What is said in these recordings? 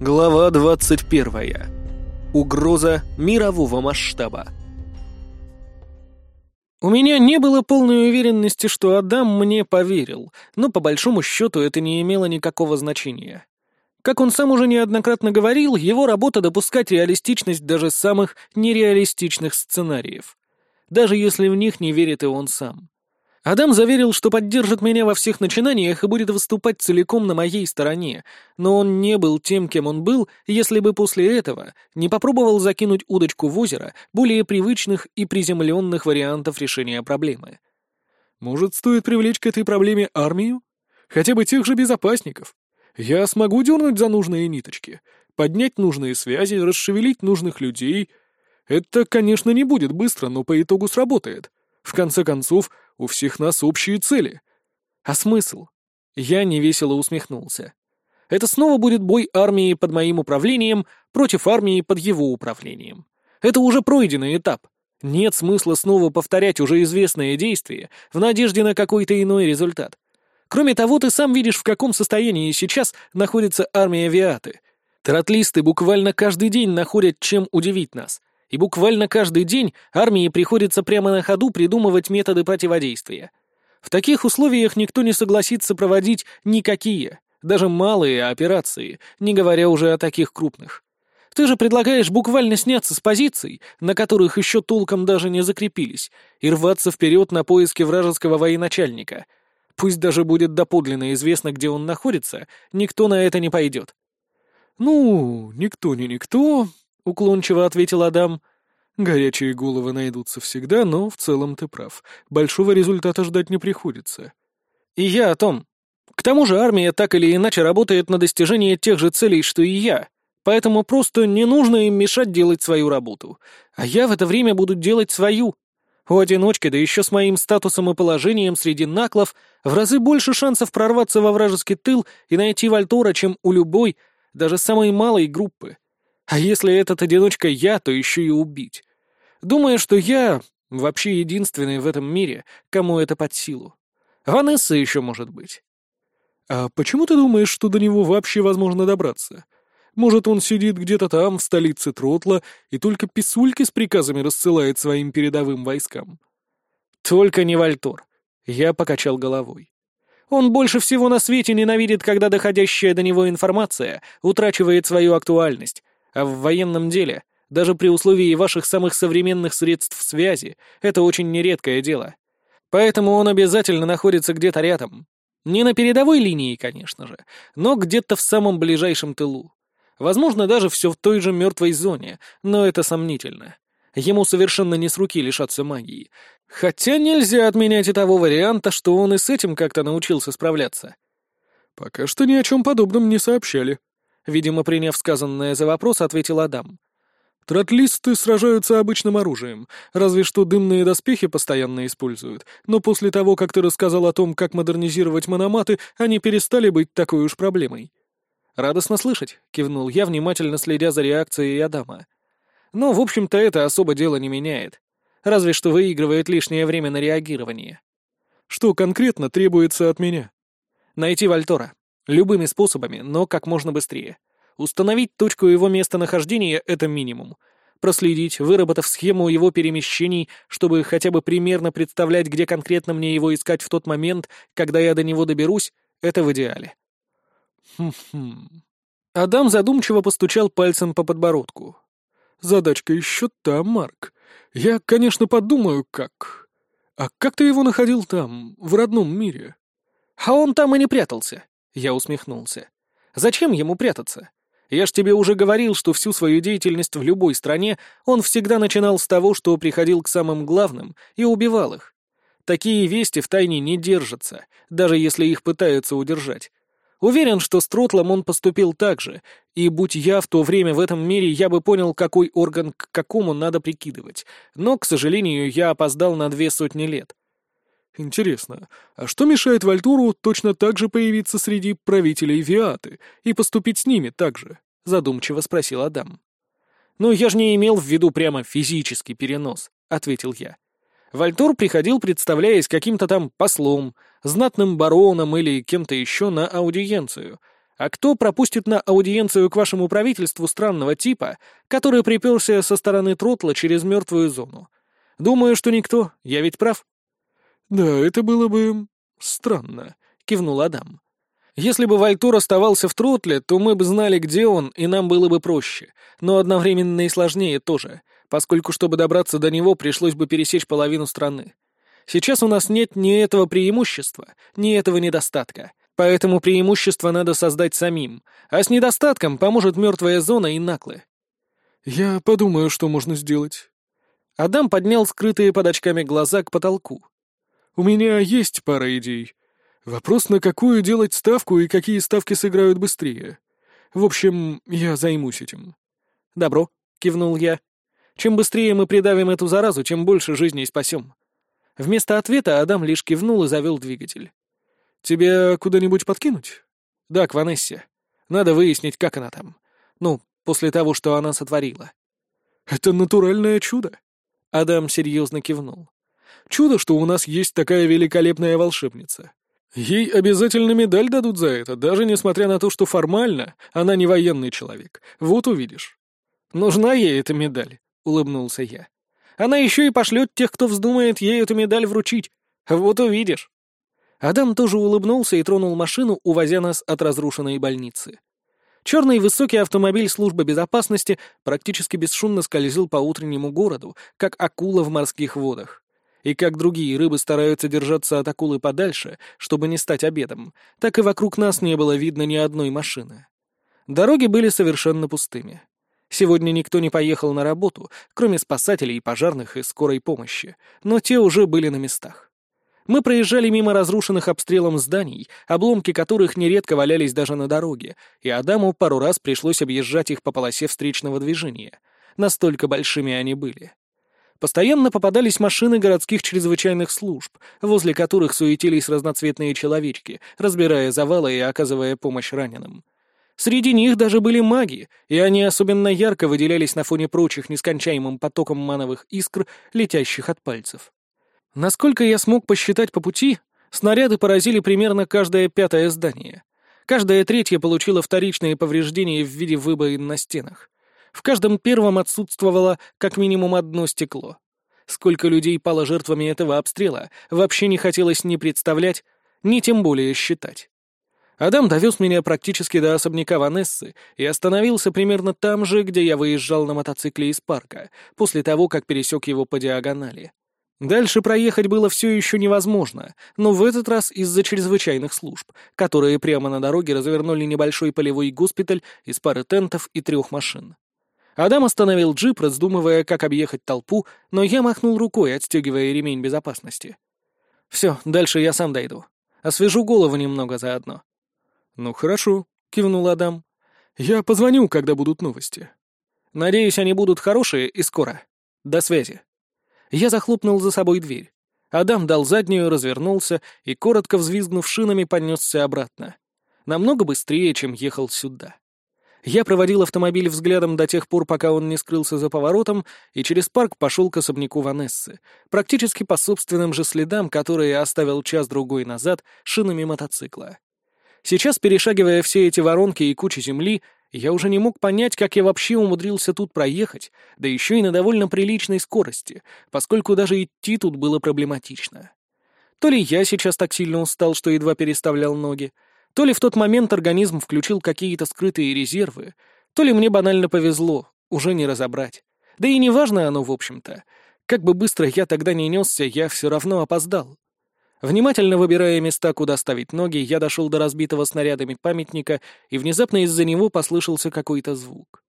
Глава 21. Угроза мирового масштаба. У меня не было полной уверенности, что Адам мне поверил, но по большому счету это не имело никакого значения. Как он сам уже неоднократно говорил, его работа допускать реалистичность даже самых нереалистичных сценариев. Даже если в них не верит и он сам. Адам заверил, что поддержит меня во всех начинаниях и будет выступать целиком на моей стороне, но он не был тем, кем он был, если бы после этого не попробовал закинуть удочку в озеро более привычных и приземленных вариантов решения проблемы. Может, стоит привлечь к этой проблеме армию? Хотя бы тех же безопасников. Я смогу дернуть за нужные ниточки, поднять нужные связи, расшевелить нужных людей. Это, конечно, не будет быстро, но по итогу сработает. В конце концов, у всех нас общие цели. А смысл? Я невесело усмехнулся. Это снова будет бой армии под моим управлением против армии под его управлением. Это уже пройденный этап. Нет смысла снова повторять уже известные действия в надежде на какой-то иной результат. Кроме того, ты сам видишь, в каком состоянии сейчас находится армия Виаты. Тротлисты буквально каждый день находят чем удивить нас — и буквально каждый день армии приходится прямо на ходу придумывать методы противодействия. В таких условиях никто не согласится проводить никакие, даже малые операции, не говоря уже о таких крупных. Ты же предлагаешь буквально сняться с позиций, на которых еще толком даже не закрепились, и рваться вперед на поиски вражеского военачальника. Пусть даже будет доподлинно известно, где он находится, никто на это не пойдет. «Ну, никто не никто, — уклончиво ответил Адам. «Горячие головы найдутся всегда, но в целом ты прав. Большого результата ждать не приходится». «И я о том. К тому же армия так или иначе работает на достижение тех же целей, что и я, поэтому просто не нужно им мешать делать свою работу. А я в это время буду делать свою. У одиночки, да еще с моим статусом и положением среди наклов, в разы больше шансов прорваться во вражеский тыл и найти Вальтора, чем у любой, даже самой малой группы. А если этот одиночка я, то еще и убить. Думаю, что я вообще единственный в этом мире, кому это под силу. Ванесса еще может быть. А почему ты думаешь, что до него вообще возможно добраться? Может, он сидит где-то там, в столице Тротла, и только писульки с приказами рассылает своим передовым войскам? Только не Вальтор. Я покачал головой. Он больше всего на свете ненавидит, когда доходящая до него информация утрачивает свою актуальность, а в военном деле, даже при условии ваших самых современных средств связи, это очень нередкое дело. Поэтому он обязательно находится где-то рядом. Не на передовой линии, конечно же, но где-то в самом ближайшем тылу. Возможно, даже все в той же мертвой зоне, но это сомнительно. Ему совершенно не с руки лишаться магии. Хотя нельзя отменять и того варианта, что он и с этим как-то научился справляться. «Пока что ни о чем подобном не сообщали», Видимо, приняв сказанное за вопрос, ответил Адам. Тротлисты сражаются обычным оружием, разве что дымные доспехи постоянно используют, но после того, как ты рассказал о том, как модернизировать мономаты, они перестали быть такой уж проблемой. «Радостно слышать», — кивнул я, внимательно следя за реакцией Адама. «Но, в общем-то, это особо дело не меняет. Разве что выигрывает лишнее время на реагирование». «Что конкретно требуется от меня?» «Найти Вальтора. Любыми способами, но как можно быстрее. Установить точку его местонахождения — это минимум. Проследить, выработав схему его перемещений, чтобы хотя бы примерно представлять, где конкретно мне его искать в тот момент, когда я до него доберусь, это в идеале. Хм-хм. Адам задумчиво постучал пальцем по подбородку. «Задачка еще та, Марк. Я, конечно, подумаю, как. А как ты его находил там, в родном мире?» «А он там и не прятался. Я усмехнулся. «Зачем ему прятаться? Я ж тебе уже говорил, что всю свою деятельность в любой стране он всегда начинал с того, что приходил к самым главным и убивал их. Такие вести в тайне не держатся, даже если их пытаются удержать. Уверен, что с Тротлом он поступил так же, и будь я в то время в этом мире, я бы понял, какой орган к какому надо прикидывать. Но, к сожалению, я опоздал на две сотни лет. Интересно, а что мешает Вальтуру точно так же появиться среди правителей Виаты и поступить с ними так же? Задумчиво спросил Адам. «Ну, я же не имел в виду прямо физический перенос», — ответил я. Вальтур приходил, представляясь каким-то там послом, знатным бароном или кем-то еще на аудиенцию, А кто пропустит на аудиенцию к вашему правительству странного типа, который приперся со стороны Тротла через мертвую зону? Думаю, что никто, я ведь прав?» «Да, это было бы... странно», — кивнул Адам. «Если бы Вальтур оставался в Тротле, то мы бы знали, где он, и нам было бы проще, но одновременно и сложнее тоже, поскольку, чтобы добраться до него, пришлось бы пересечь половину страны. Сейчас у нас нет ни этого преимущества, ни этого недостатка, поэтому преимущество надо создать самим, а с недостатком поможет мертвая зона и наклы». «Я подумаю, что можно сделать». Адам поднял скрытые под очками глаза к потолку. «У меня есть пара идей. Вопрос, на какую делать ставку и какие ставки сыграют быстрее. В общем, я займусь этим». «Добро», — кивнул я. «Чем быстрее мы придавим эту заразу, чем больше жизней спасем». Вместо ответа Адам лишь кивнул и завел двигатель. «Тебя куда-нибудь подкинуть?» «Да, к Ванессе. Надо выяснить, как она там. Ну, после того, что она сотворила». «Это натуральное чудо». Адам серьезно кивнул. Чудо, что у нас есть такая великолепная волшебница. Ей обязательно медаль дадут за это, даже несмотря на то, что формально она не военный человек. Вот увидишь. Нужна ей эта медаль, улыбнулся я. Она еще и пошлет тех, кто вздумает ей эту медаль вручить. Вот увидишь. Адам тоже улыбнулся и тронул машину, увозя нас от разрушенной больницы. Черный высокий автомобиль службы безопасности практически бесшумно скользил по утреннему городу, как акула в морских водах. И как другие рыбы стараются держаться от акулы подальше, чтобы не стать обедом, так и вокруг нас не было видно ни одной машины. Дороги были совершенно пустыми. Сегодня никто не поехал на работу, кроме спасателей, пожарных и скорой помощи, но те уже были на местах. Мы проезжали мимо разрушенных обстрелом зданий, обломки которых нередко валялись даже на дороге, и Адаму пару раз пришлось объезжать их по полосе встречного движения. Настолько большими они были. Постоянно попадались машины городских чрезвычайных служб, возле которых суетились разноцветные человечки, разбирая завалы и оказывая помощь раненым. Среди них даже были маги, и они особенно ярко выделялись на фоне прочих нескончаемым потоком мановых искр, летящих от пальцев. Насколько я смог посчитать по пути, снаряды поразили примерно каждое пятое здание. Каждое третье получило вторичные повреждения в виде выбоин на стенах. В каждом первом отсутствовало как минимум одно стекло. Сколько людей пало жертвами этого обстрела, вообще не хотелось ни представлять, ни тем более считать. Адам довез меня практически до особняка Ванессы и остановился примерно там же, где я выезжал на мотоцикле из парка, после того, как пересек его по диагонали. Дальше проехать было все еще невозможно, но в этот раз из-за чрезвычайных служб, которые прямо на дороге развернули небольшой полевой госпиталь из пары тентов и трех машин. Адам остановил джип, раздумывая, как объехать толпу, но я махнул рукой, отстегивая ремень безопасности. «Все, дальше я сам дойду. Освежу голову немного заодно». «Ну хорошо», — кивнул Адам. «Я позвоню, когда будут новости». «Надеюсь, они будут хорошие и скоро. До связи». Я захлопнул за собой дверь. Адам дал заднюю, развернулся и, коротко взвизгнув шинами, понесся обратно. Намного быстрее, чем ехал сюда. Я проводил автомобиль взглядом до тех пор, пока он не скрылся за поворотом, и через парк пошел к особняку Ванессы, практически по собственным же следам, которые оставил час-другой назад шинами мотоцикла. Сейчас, перешагивая все эти воронки и кучи земли, я уже не мог понять, как я вообще умудрился тут проехать, да еще и на довольно приличной скорости, поскольку даже идти тут было проблематично. То ли я сейчас так сильно устал, что едва переставлял ноги, то ли в тот момент организм включил какие-то скрытые резервы, то ли мне банально повезло, уже не разобрать. Да и неважно оно, в общем-то. Как бы быстро я тогда не несся, я все равно опоздал. Внимательно выбирая места, куда ставить ноги, я дошел до разбитого снарядами памятника, и внезапно из-за него послышался какой-то звук.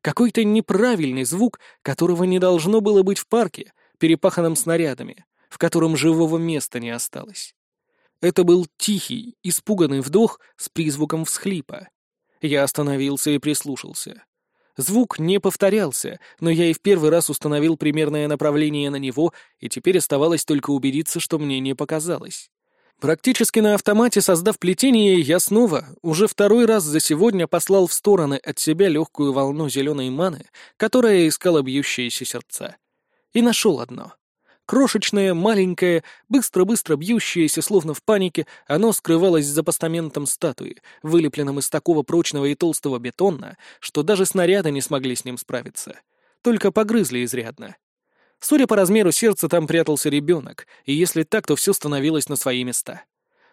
Какой-то неправильный звук, которого не должно было быть в парке, перепаханном снарядами, в котором живого места не осталось. Это был тихий, испуганный вдох с призвуком всхлипа. Я остановился и прислушался. Звук не повторялся, но я и в первый раз установил примерное направление на него, и теперь оставалось только убедиться, что мне не показалось. Практически на автомате, создав плетение, я снова, уже второй раз за сегодня послал в стороны от себя легкую волну зеленой маны, которая искала бьющиеся сердца. И нашел одно. Крошечное, маленькое, быстро-быстро бьющееся, словно в панике, оно скрывалось за постаментом статуи, вылепленным из такого прочного и толстого бетона, что даже снаряды не смогли с ним справиться. Только погрызли изрядно. Судя по размеру сердца, там прятался ребенок, и если так, то все становилось на свои места.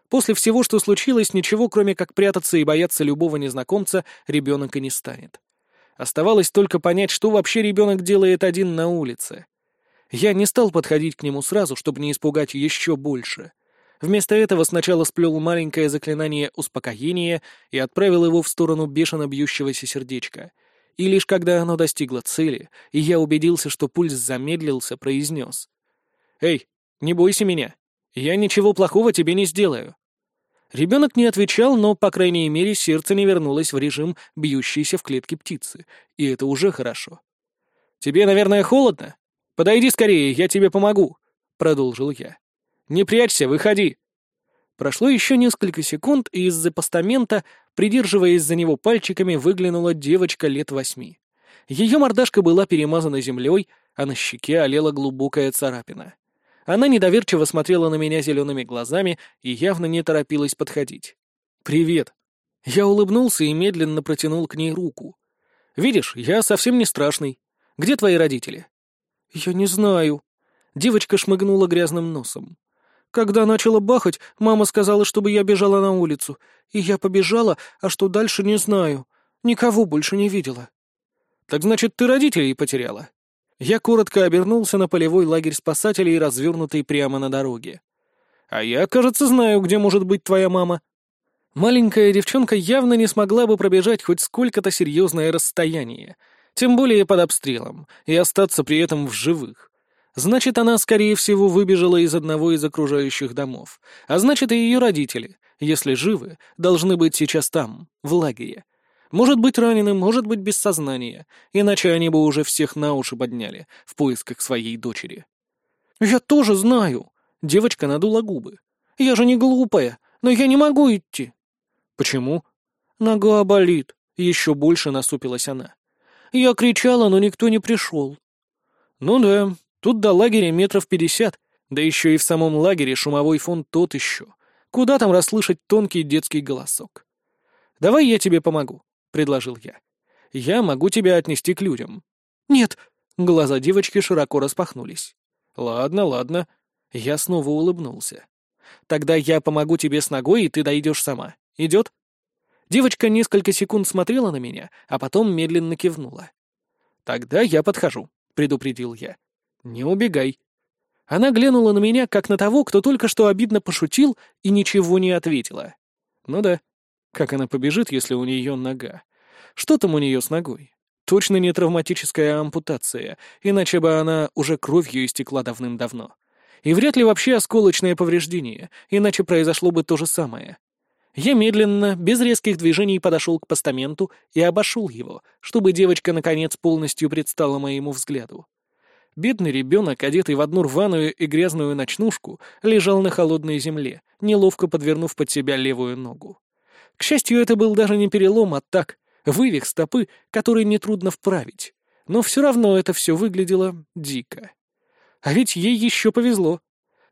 После всего, что случилось, ничего, кроме как прятаться и бояться любого незнакомца, ребенок и не станет. Оставалось только понять, что вообще ребенок делает один на улице. Я не стал подходить к нему сразу, чтобы не испугать еще больше. Вместо этого сначала сплел маленькое заклинание успокоения и отправил его в сторону бешено бьющегося сердечка — и лишь когда оно достигло цели, и я убедился, что пульс замедлился, произнес. «Эй, не бойся меня. Я ничего плохого тебе не сделаю». Ребенок не отвечал, но, по крайней мере, сердце не вернулось в режим бьющейся в клетке птицы, и это уже хорошо. «Тебе, наверное, холодно? Подойди скорее, я тебе помогу», — продолжил я. «Не прячься, выходи». Прошло еще несколько секунд, и из-за постамента, придерживаясь за него пальчиками, выглянула девочка лет восьми. Ее мордашка была перемазана землей, а на щеке олела глубокая царапина. Она недоверчиво смотрела на меня зелеными глазами и явно не торопилась подходить. «Привет». Я улыбнулся и медленно протянул к ней руку. «Видишь, я совсем не страшный. Где твои родители?» «Я не знаю». Девочка шмыгнула грязным носом. Когда начала бахать, мама сказала, чтобы я бежала на улицу. И я побежала, а что дальше, не знаю. Никого больше не видела. Так значит, ты родителей потеряла? Я коротко обернулся на полевой лагерь спасателей, развернутый прямо на дороге. А я, кажется, знаю, где может быть твоя мама. Маленькая девчонка явно не смогла бы пробежать хоть сколько-то серьезное расстояние, тем более под обстрелом, и остаться при этом в живых. Значит, она, скорее всего, выбежала из одного из окружающих домов. А значит, и ее родители, если живы, должны быть сейчас там, в лагере. Может быть раненым, может быть без сознания, иначе они бы уже всех на уши подняли в поисках своей дочери. «Я тоже знаю!» — девочка надула губы. «Я же не глупая, но я не могу идти». «Почему?» «Нога болит», — еще больше насупилась она. «Я кричала, но никто не пришел». «Ну да, Тут до лагеря метров пятьдесят, да еще и в самом лагере шумовой фон тот еще. Куда там расслышать тонкий детский голосок? «Давай я тебе помогу», — предложил я. «Я могу тебя отнести к людям». «Нет», — глаза девочки широко распахнулись. «Ладно, ладно». Я снова улыбнулся. «Тогда я помогу тебе с ногой, и ты дойдешь сама. Идет?» Девочка несколько секунд смотрела на меня, а потом медленно кивнула. «Тогда я подхожу», — предупредил я. «Не убегай». Она глянула на меня, как на того, кто только что обидно пошутил и ничего не ответила. Ну да, как она побежит, если у нее нога? Что там у нее с ногой? Точно не травматическая ампутация, иначе бы она уже кровью истекла давным-давно. И вряд ли вообще осколочное повреждение, иначе произошло бы то же самое. Я медленно, без резких движений подошел к постаменту и обошел его, чтобы девочка наконец полностью предстала моему взгляду. Бедный ребенок, одетый в одну рваную и грязную ночнушку, лежал на холодной земле, неловко подвернув под себя левую ногу. К счастью, это был даже не перелом, а так, вывих стопы, который нетрудно вправить. Но все равно это все выглядело дико. А ведь ей еще повезло.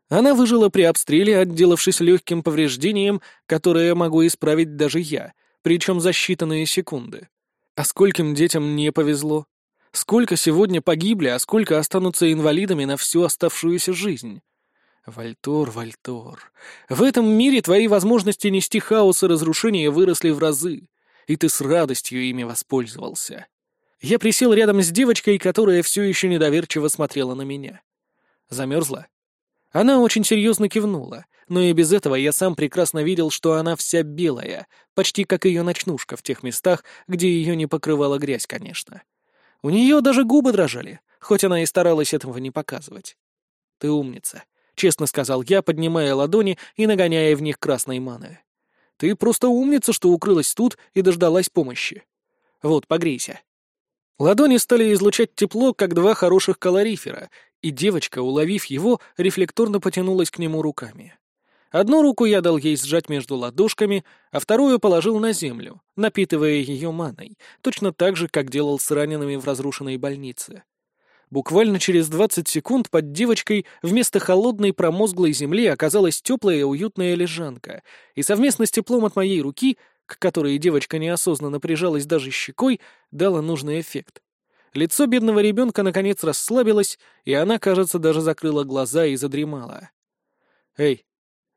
Она выжила при обстреле, отделавшись легким повреждением, которое могу исправить даже я, причем за считанные секунды. А скольким детям не повезло? Сколько сегодня погибли, а сколько останутся инвалидами на всю оставшуюся жизнь? Вальтор, Вальтор, в этом мире твои возможности нести хаос и разрушение выросли в разы, и ты с радостью ими воспользовался. Я присел рядом с девочкой, которая все еще недоверчиво смотрела на меня. Замерзла? Она очень серьезно кивнула, но и без этого я сам прекрасно видел, что она вся белая, почти как ее ночнушка в тех местах, где ее не покрывала грязь, конечно. У нее даже губы дрожали, хоть она и старалась этого не показывать. «Ты умница», — честно сказал я, поднимая ладони и нагоняя в них красной маны. «Ты просто умница, что укрылась тут и дождалась помощи. Вот, погрейся». Ладони стали излучать тепло, как два хороших калорифера, и девочка, уловив его, рефлекторно потянулась к нему руками. Одну руку я дал ей сжать между ладошками, а вторую положил на землю, напитывая ее маной, точно так же, как делал с ранеными в разрушенной больнице. Буквально через 20 секунд под девочкой вместо холодной промозглой земли оказалась теплая уютная лежанка, и совместно с теплом от моей руки, к которой девочка неосознанно прижалась даже щекой, дала нужный эффект. Лицо бедного ребенка наконец расслабилось, и она, кажется, даже закрыла глаза и задремала. «Эй!»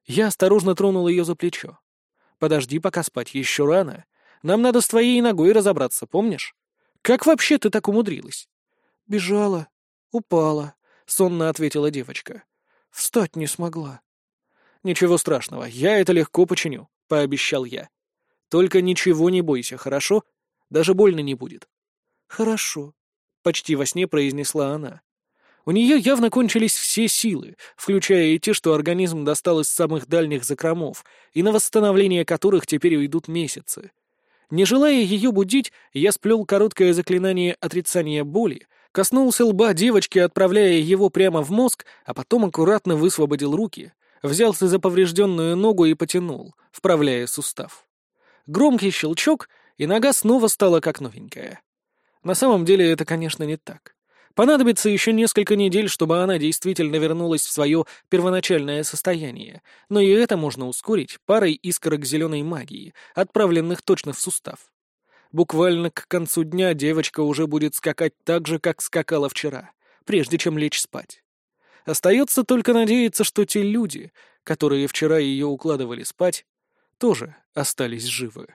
Я осторожно тронул ее за плечо. «Подожди, пока спать еще рано. Нам надо с твоей ногой разобраться, помнишь? Как вообще ты так умудрилась?» «Бежала. Упала», — сонно ответила девочка. «Встать не смогла». «Ничего страшного, я это легко починю», — пообещал я. «Только ничего не бойся, хорошо? Даже больно не будет». «Хорошо», — почти во сне произнесла она. У нее явно кончились все силы, включая и те, что организм достал из самых дальних закромов, и на восстановление которых теперь уйдут месяцы. Не желая ее будить, я сплел короткое заклинание отрицания боли, коснулся лба девочки, отправляя его прямо в мозг, а потом аккуратно высвободил руки, взялся за поврежденную ногу и потянул, вправляя сустав. Громкий щелчок, и нога снова стала как новенькая. На самом деле это, конечно, не так. Понадобится еще несколько недель, чтобы она действительно вернулась в свое первоначальное состояние, но и это можно ускорить парой искорок зеленой магии, отправленных точно в сустав. Буквально к концу дня девочка уже будет скакать так же, как скакала вчера, прежде чем лечь спать. Остается только надеяться, что те люди, которые вчера ее укладывали спать, тоже остались живы.